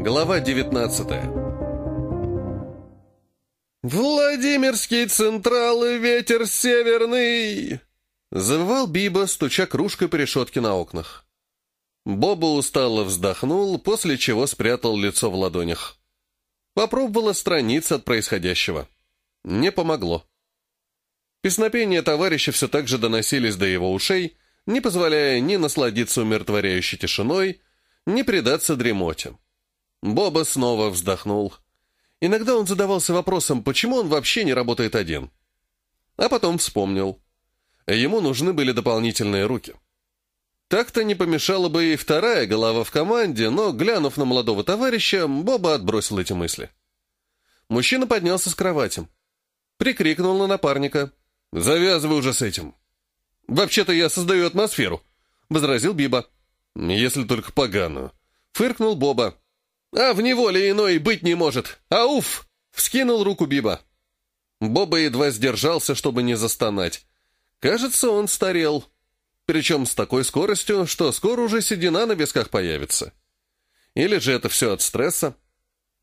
Глава 19 «Владимирский централ и ветер северный!» Завывал Биба, стуча кружкой по решетке на окнах. Боба устало вздохнул, после чего спрятал лицо в ладонях. Попробовала страница от происходящего. Не помогло. Песнопения товарища все так же доносились до его ушей, не позволяя ни насладиться умиротворяющей тишиной, ни предаться дремоте. Боба снова вздохнул. Иногда он задавался вопросом, почему он вообще не работает один. А потом вспомнил. Ему нужны были дополнительные руки. Так-то не помешала бы и вторая голова в команде, но, глянув на молодого товарища, Боба отбросил эти мысли. Мужчина поднялся с кровати. Прикрикнул на напарника. «Завязывай уже с этим!» «Вообще-то я создаю атмосферу», — возразил Биба. «Если только поганую». Фыркнул Боба. «А в неволе иной быть не может! Ауф!» — вскинул руку Биба. Боба едва сдержался, чтобы не застонать. Кажется, он старел. Причем с такой скоростью, что скоро уже седина на висках появится. Или же это все от стресса?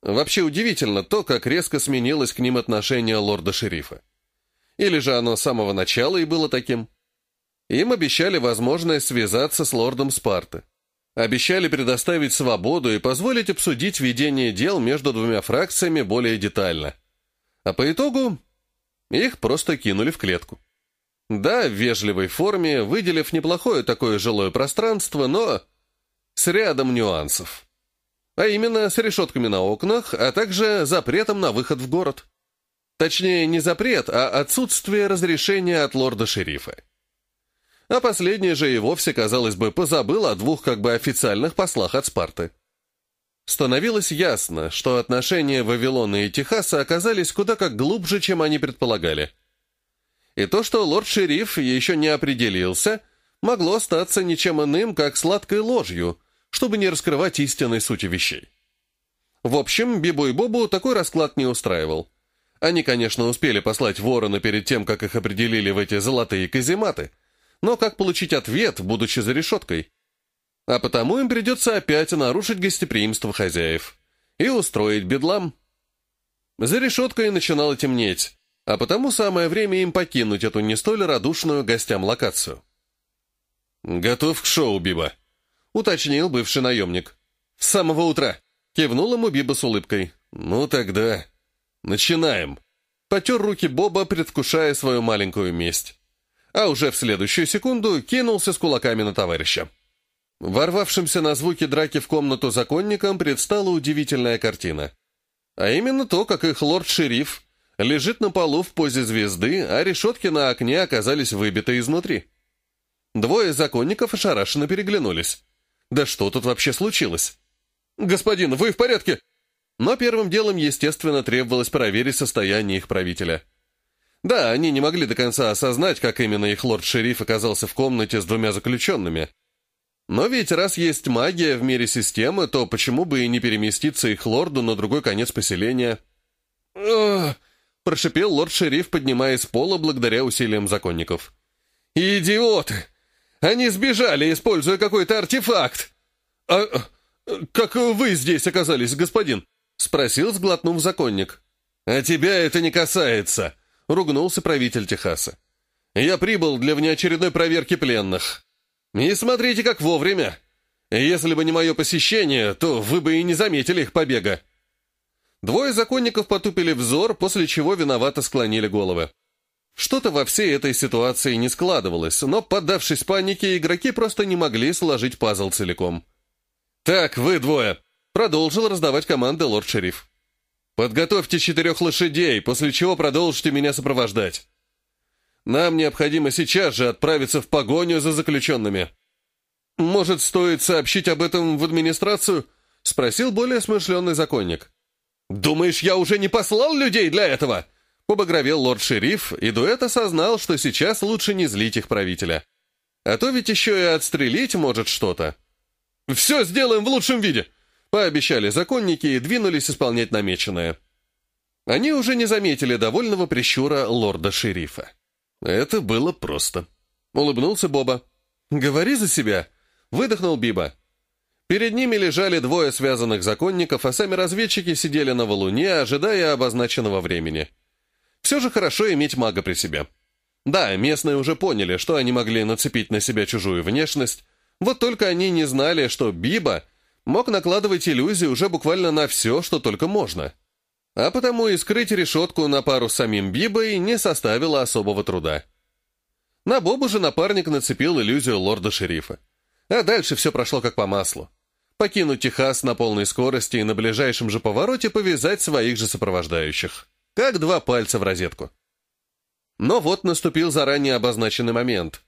Вообще удивительно то, как резко сменилось к ним отношение лорда-шерифа. Или же оно с самого начала и было таким? Им обещали возможность связаться с лордом Спарты. Обещали предоставить свободу и позволить обсудить ведение дел между двумя фракциями более детально. А по итогу их просто кинули в клетку. Да, в вежливой форме, выделив неплохое такое жилое пространство, но с рядом нюансов. А именно с решетками на окнах, а также запретом на выход в город. Точнее, не запрет, а отсутствие разрешения от лорда-шерифа а последний же и вовсе, казалось бы, позабыл о двух как бы официальных послах от Спарты. Становилось ясно, что отношения Вавилона и Техаса оказались куда как глубже, чем они предполагали. И то, что лорд-шериф еще не определился, могло статься ничем иным, как сладкой ложью, чтобы не раскрывать истинной сути вещей. В общем, Бибу и Бобу такой расклад не устраивал. Они, конечно, успели послать ворона перед тем, как их определили в эти золотые казематы – но как получить ответ, будучи за решеткой? А потому им придется опять нарушить гостеприимство хозяев и устроить бедлам. За решеткой начинало темнеть, а потому самое время им покинуть эту не столь радушную гостям локацию. «Готов к шоу, Биба», — уточнил бывший наемник. «С самого утра», — кивнул ему Биба с улыбкой. «Ну тогда, начинаем». Потер руки Боба, предвкушая свою маленькую месть а уже в следующую секунду кинулся с кулаками на товарища. Ворвавшимся на звуки драки в комнату законникам предстала удивительная картина. А именно то, как их лорд-шериф лежит на полу в позе звезды, а решетки на окне оказались выбиты изнутри. Двое законников ошарашенно переглянулись. «Да что тут вообще случилось?» «Господин, вы в порядке?» Но первым делом, естественно, требовалось проверить состояние их правителя. Да, они не могли до конца осознать, как именно их лорд-шериф оказался в комнате с двумя заключенными. Но ведь раз есть магия в мире системы, то почему бы и не переместиться их лорду на другой конец поселения? Прошипел лорд-шериф, поднимаясь с пола благодаря усилиям законников. «Идиоты! Они сбежали, используя какой-то артефакт!» «А как вы здесь оказались, господин?» — спросил, сглотнув законник. «А тебя это не касается!» — ругнулся правитель Техаса. «Я прибыл для внеочередной проверки пленных. И смотрите, как вовремя. Если бы не мое посещение, то вы бы и не заметили их побега». Двое законников потупили взор, после чего виновато склонили головы. Что-то во всей этой ситуации не складывалось, но, поддавшись панике, игроки просто не могли сложить пазл целиком. «Так, вы двое!» — продолжил раздавать команды лорд-шериф. Подготовьте четырех лошадей, после чего продолжите меня сопровождать. Нам необходимо сейчас же отправиться в погоню за заключенными. Может, стоит сообщить об этом в администрацию? Спросил более смышленный законник. «Думаешь, я уже не послал людей для этого?» Побагровел лорд-шериф, и дуэт осознал, что сейчас лучше не злить их правителя. А то ведь еще и отстрелить может что-то. «Все сделаем в лучшем виде!» Пообещали законники и двинулись исполнять намеченное. Они уже не заметили довольного прищура лорда-шерифа. Это было просто. Улыбнулся Боба. «Говори за себя!» — выдохнул Биба. Перед ними лежали двое связанных законников, а сами разведчики сидели на валуне, ожидая обозначенного времени. Все же хорошо иметь мага при себе. Да, местные уже поняли, что они могли нацепить на себя чужую внешность, вот только они не знали, что Биба мог накладывать иллюзии уже буквально на все, что только можно. А потому и скрыть решетку на пару с самим Бибой не составило особого труда. На Бобу же напарник нацепил иллюзию лорда-шерифа. А дальше все прошло как по маслу. Покинуть Техас на полной скорости и на ближайшем же повороте повязать своих же сопровождающих. Как два пальца в розетку. Но вот наступил заранее обозначенный момент.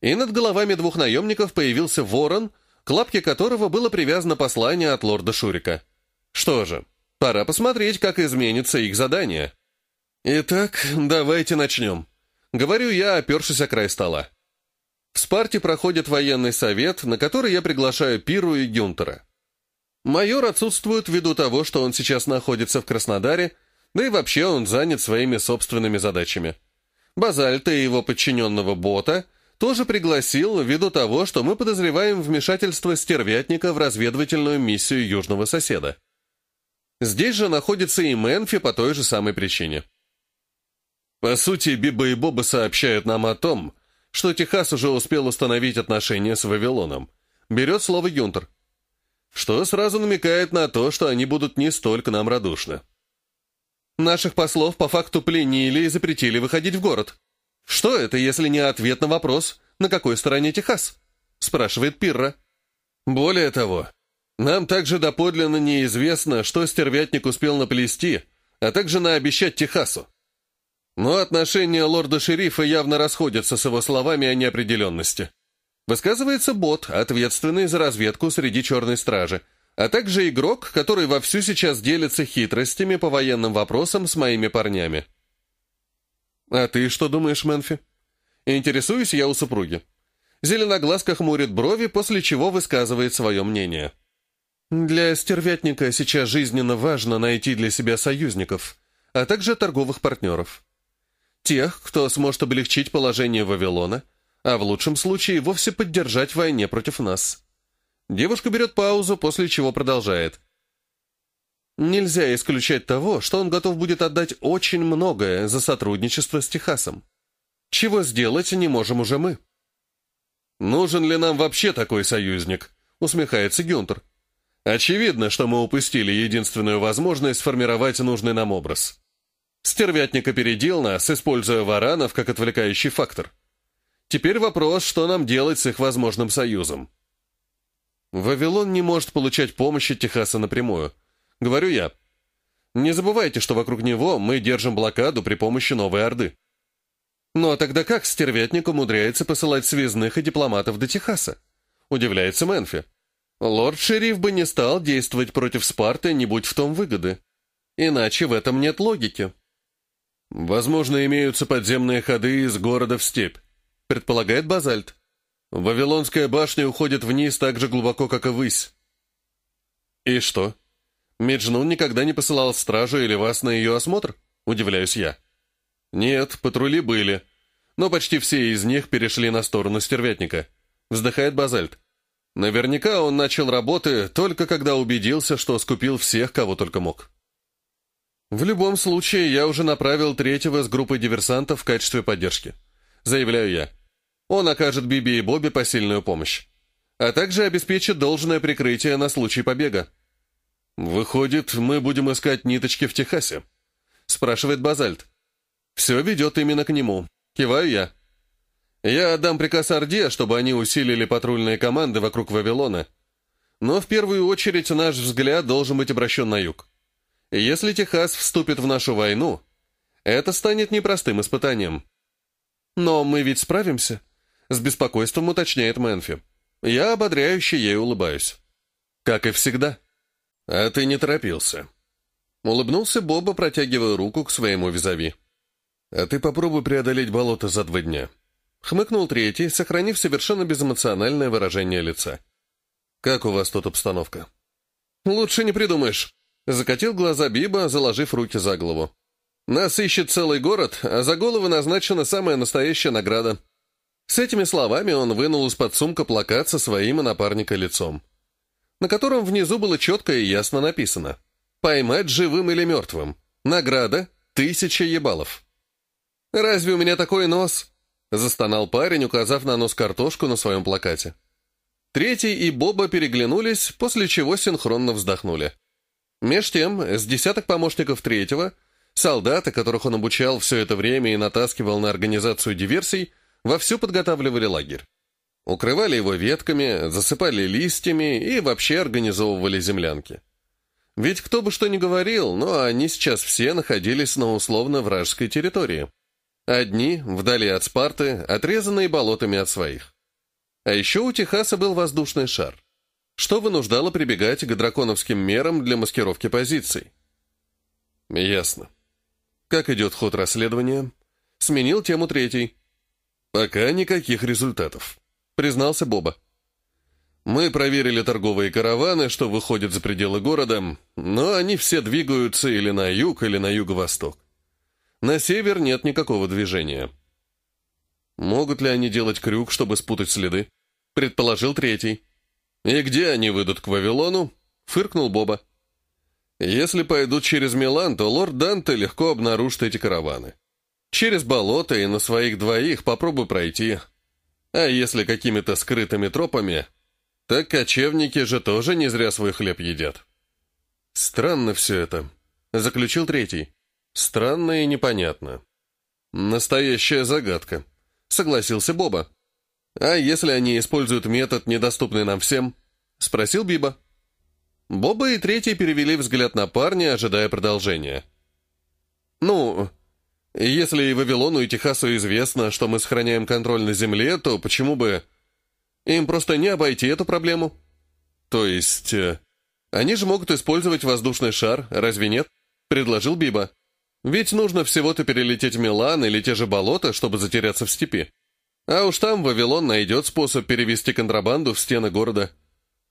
И над головами двух наемников появился ворон, к лапке которого было привязано послание от лорда Шурика. Что же, пора посмотреть, как изменится их задание. Итак, давайте начнем. Говорю я, опершись о край стола. В Спарте проходит военный совет, на который я приглашаю Пиру и Гюнтера. Майор отсутствует ввиду того, что он сейчас находится в Краснодаре, да и вообще он занят своими собственными задачами. Базальта и его подчиненного Бота тоже пригласил ввиду того, что мы подозреваем вмешательство стервятника в разведывательную миссию южного соседа. Здесь же находится и Мэнфи по той же самой причине. По сути, Биба и Боба сообщают нам о том, что Техас уже успел установить отношения с Вавилоном. Берет слово Юнтер. Что сразу намекает на то, что они будут не столько нам радушны. Наших послов по факту пленили и запретили выходить в город. Что это, если не ответ на вопрос, на какой стороне Техас? Спрашивает Пирра. Более того, нам также доподлинно неизвестно, что стервятник успел наплести, а также наобещать Техасу. Но отношения лорда-шерифа явно расходятся с его словами о неопределенности. Высказывается бот, ответственный за разведку среди черной стражи, а также игрок, который вовсю сейчас делится хитростями по военным вопросам с моими парнями. «А ты что думаешь, Мэнфи?» Интересуюсь я у супруги. Зеленоглазка хмурит брови, после чего высказывает свое мнение. «Для стервятника сейчас жизненно важно найти для себя союзников, а также торговых партнеров. Тех, кто сможет облегчить положение Вавилона, а в лучшем случае вовсе поддержать в войне против нас». Девушка берет паузу, после чего продолжает. Нельзя исключать того, что он готов будет отдать очень многое за сотрудничество с Техасом. Чего сделать не можем уже мы. «Нужен ли нам вообще такой союзник?» — усмехается Гюнтер. «Очевидно, что мы упустили единственную возможность сформировать нужный нам образ. Стервятник опередил нас, используя варанов как отвлекающий фактор. Теперь вопрос, что нам делать с их возможным союзом. Вавилон не может получать помощь от Техаса напрямую. Говорю я. Не забывайте, что вокруг него мы держим блокаду при помощи Новой Орды. Ну а тогда как стервятник умудряется посылать связных и дипломатов до Техаса? Удивляется Мэнфи. Лорд-шериф бы не стал действовать против Спарты, не будь в том выгоды. Иначе в этом нет логики. Возможно, имеются подземные ходы из города в степь, предполагает Базальт. Вавилонская башня уходит вниз так же глубоко, как и высь. И что? Меджнун никогда не посылал стражу или вас на ее осмотр? Удивляюсь я. Нет, патрули были, но почти все из них перешли на сторону стервятника. Вздыхает Базальт. Наверняка он начал работы только когда убедился, что скупил всех, кого только мог. В любом случае, я уже направил третьего с группой диверсантов в качестве поддержки. Заявляю я. Он окажет Биби и Бобби посильную помощь, а также обеспечит должное прикрытие на случай побега. «Выходит, мы будем искать ниточки в Техасе?» — спрашивает Базальт. «Все ведет именно к нему. Киваю я. Я отдам приказ Орде, чтобы они усилили патрульные команды вокруг Вавилона. Но в первую очередь наш взгляд должен быть обращен на юг. Если Техас вступит в нашу войну, это станет непростым испытанием. Но мы ведь справимся?» С беспокойством уточняет Мэнфи. Я ободряюще ей улыбаюсь. Как и всегда. А ты не торопился. Улыбнулся Боба, протягивая руку к своему визави. А ты попробуй преодолеть болото за два дня. Хмыкнул третий, сохранив совершенно безэмоциональное выражение лица. «Как у вас тут обстановка?» «Лучше не придумаешь», — закатил глаза Биба, заложив руки за голову. «Нас ищет целый город, а за голову назначена самая настоящая награда. С этими словами он вынул из-под сумка плакат со своим и напарника лицом. На котором внизу было четко и ясно написано «Поймать живым или мертвым. Награда — тысяча ебалов». «Разве у меня такой нос?» — застонал парень, указав на нос картошку на своем плакате. Третий и Боба переглянулись, после чего синхронно вздохнули. Меж тем, с десяток помощников третьего, солдаты, которых он обучал все это время и натаскивал на организацию диверсий, вовсю подготавливали лагерь. Укрывали его ветками, засыпали листьями и вообще организовывали землянки. Ведь кто бы что ни говорил, но они сейчас все находились на условно вражеской территории. Одни, вдали от Спарты, отрезанные болотами от своих. А еще у Техаса был воздушный шар, что вынуждало прибегать к драконовским мерам для маскировки позиций. Ясно. Как идет ход расследования? Сменил тему третий. Пока никаких результатов, признался Боба. Мы проверили торговые караваны, что выходят за пределы города, но они все двигаются или на юг, или на юго-восток. На север нет никакого движения. Могут ли они делать крюк, чтобы спутать следы? Предположил третий. И где они выйдут к Вавилону? Фыркнул Боба. Если пойдут через Милан, то лорд Данте легко обнаружит эти караваны. Через болото и на своих двоих попробуй пройти. А если какими-то скрытыми тропами, так кочевники же тоже не зря свой хлеб едят. Странно все это, заключил третий. Странно и непонятно. Настоящая загадка согласился Боба. «А если они используют метод, недоступный нам всем?» — спросил Биба. Боба и третий перевели взгляд на парня, ожидая продолжения. «Ну, если и Вавилону, и Техасу известно, что мы сохраняем контроль на Земле, то почему бы им просто не обойти эту проблему? То есть, э, они же могут использовать воздушный шар, разве нет?» — предложил Биба. Ведь нужно всего-то перелететь в Милан или те же болота, чтобы затеряться в степи. А уж там Вавилон найдет способ перевести контрабанду в стены города.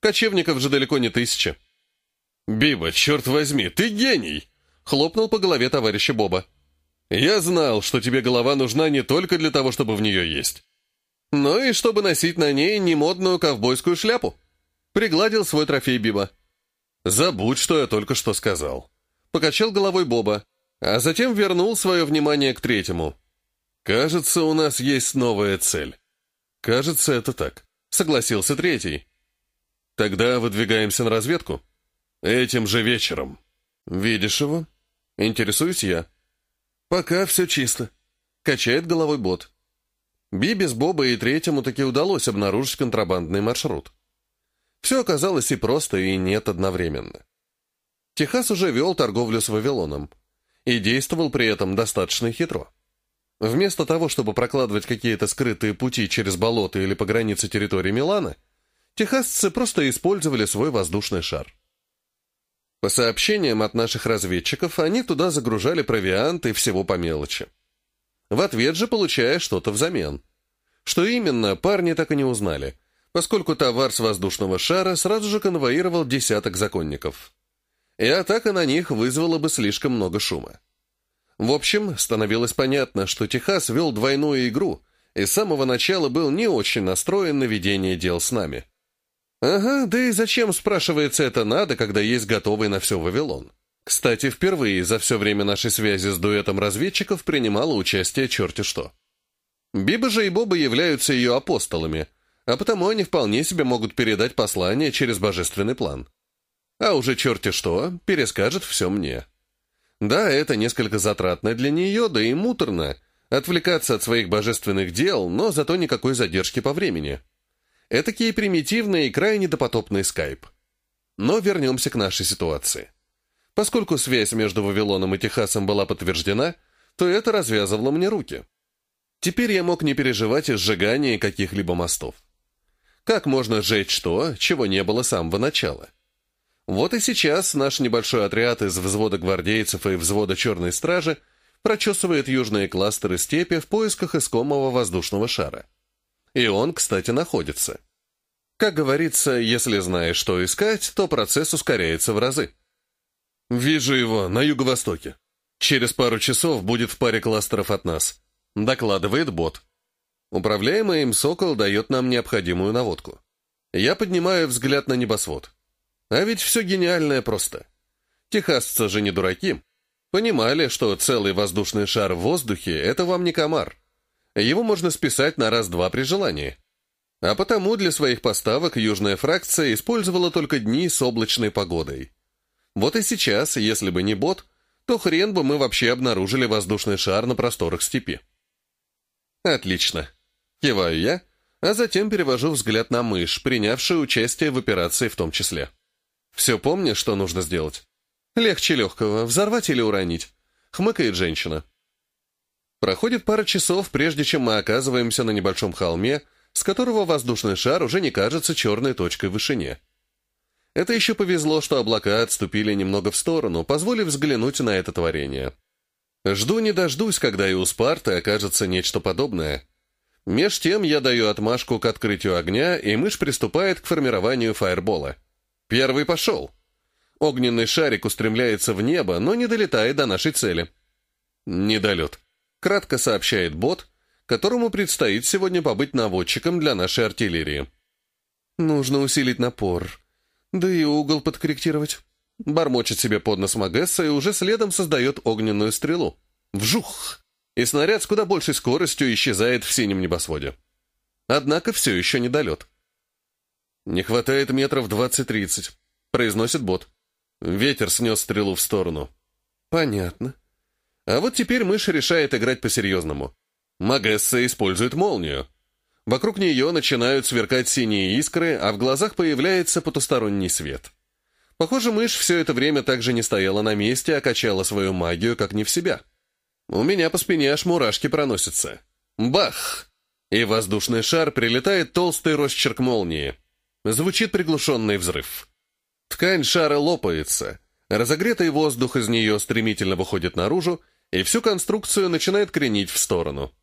Кочевников же далеко не тысяча. «Биба, черт возьми, ты гений!» — хлопнул по голове товарища Боба. «Я знал, что тебе голова нужна не только для того, чтобы в нее есть, но и чтобы носить на ней немодную ковбойскую шляпу». Пригладил свой трофей Биба. «Забудь, что я только что сказал». Покачал головой Боба, а затем вернул свое внимание к третьему. «Кажется, у нас есть новая цель». «Кажется, это так», — согласился третий. «Тогда выдвигаемся на разведку?» «Этим же вечером». «Видишь его?» «Интересуюсь я». «Пока все чисто», — качает головой бот. Биби с Бобой и третьему таки удалось обнаружить контрабандный маршрут. Все оказалось и просто, и нет одновременно. Техас уже вел торговлю с Вавилоном и действовал при этом достаточно хитро. Вместо того, чтобы прокладывать какие-то скрытые пути через болото или по границе территории Милана, техасцы просто использовали свой воздушный шар. По сообщениям от наших разведчиков, они туда загружали провиант и всего по мелочи. В ответ же получая что-то взамен. Что именно, парни так и не узнали, поскольку товар с воздушного шара сразу же конвоировал десяток законников и атака на них вызвала бы слишком много шума. В общем, становилось понятно, что Техас вел двойную игру и с самого начала был не очень настроен на ведение дел с нами. Ага, да и зачем, спрашивается, это надо, когда есть готовый на все Вавилон? Кстати, впервые за все время нашей связи с дуэтом разведчиков принимало участие черти что. Биба же и Боба являются ее апостолами, а потому они вполне себе могут передать послание через божественный план. А уже черти что, перескажет все мне. Да, это несколько затратно для нее, да и муторно. Отвлекаться от своих божественных дел, но зато никакой задержки по времени. Этакий примитивный и крайне допотопный скайп. Но вернемся к нашей ситуации. Поскольку связь между Вавилоном и Техасом была подтверждена, то это развязывало мне руки. Теперь я мог не переживать из сжигания каких-либо мостов. Как можно сжечь то, чего не было с самого начала? Вот и сейчас наш небольшой отряд из взвода гвардейцев и взвода черной стражи прочесывает южные кластеры степи в поисках искомого воздушного шара. И он, кстати, находится. Как говорится, если знаешь, что искать, то процесс ускоряется в разы. «Вижу его, на юго-востоке. Через пару часов будет в паре кластеров от нас», — докладывает бот. Управляемый им «Сокол» дает нам необходимую наводку. Я поднимаю взгляд на небосвод. А ведь все гениальное просто. Техасцы же не дураки. Понимали, что целый воздушный шар в воздухе — это вам не комар. Его можно списать на раз-два при желании. А потому для своих поставок южная фракция использовала только дни с облачной погодой. Вот и сейчас, если бы не бот, то хрен бы мы вообще обнаружили воздушный шар на просторах степи. Отлично. Киваю я, а затем перевожу взгляд на мышь, принявшую участие в операции в том числе. Все помнишь, что нужно сделать? Легче легкого, взорвать или уронить. Хмыкает женщина. Проходит пара часов, прежде чем мы оказываемся на небольшом холме, с которого воздушный шар уже не кажется черной точкой в вышине. Это еще повезло, что облака отступили немного в сторону, позволив взглянуть на это творение. Жду не дождусь, когда и у Спарты окажется нечто подобное. Меж тем я даю отмашку к открытию огня, и мышь приступает к формированию фаербола. Первый пошел. Огненный шарик устремляется в небо, но не долетает до нашей цели. Недолет. Кратко сообщает бот, которому предстоит сегодня побыть наводчиком для нашей артиллерии. Нужно усилить напор. Да и угол подкорректировать. Бормочет себе под нос Магесса и уже следом создает огненную стрелу. Вжух! И снаряд с куда большей скоростью исчезает в синем небосводе. Однако все еще недолет. «Не хватает метров двадцать-тридцать», — произносит бот. Ветер снес стрелу в сторону. «Понятно. А вот теперь мышь решает играть по-серьезному. Магесса использует молнию. Вокруг нее начинают сверкать синие искры, а в глазах появляется потусторонний свет. Похоже, мышь все это время также не стояла на месте, а качала свою магию как не в себя. У меня по спине аж мурашки проносятся. Бах! И воздушный шар прилетает толстый росчерк молнии. Звучит приглушенный взрыв. Ткань шара лопается. Разогретый воздух из нее стремительно выходит наружу, и всю конструкцию начинает кренить в сторону.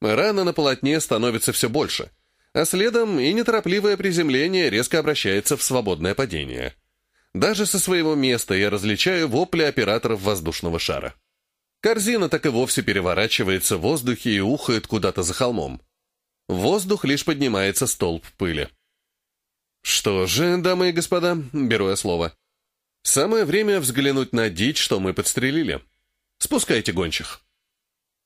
Рана на полотне становится все больше, а следом и неторопливое приземление резко обращается в свободное падение. Даже со своего места я различаю вопли операторов воздушного шара. Корзина так и вовсе переворачивается в воздухе и ухает куда-то за холмом. В воздух лишь поднимается столб пыли. Что же, дамы и господа, беру я слово. Самое время взглянуть на дичь, что мы подстрелили. Спускайте гончих.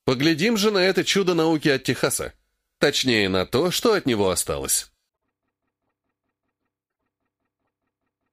Поглядим же на это чудо науки от Техаса. Точнее, на то, что от него осталось.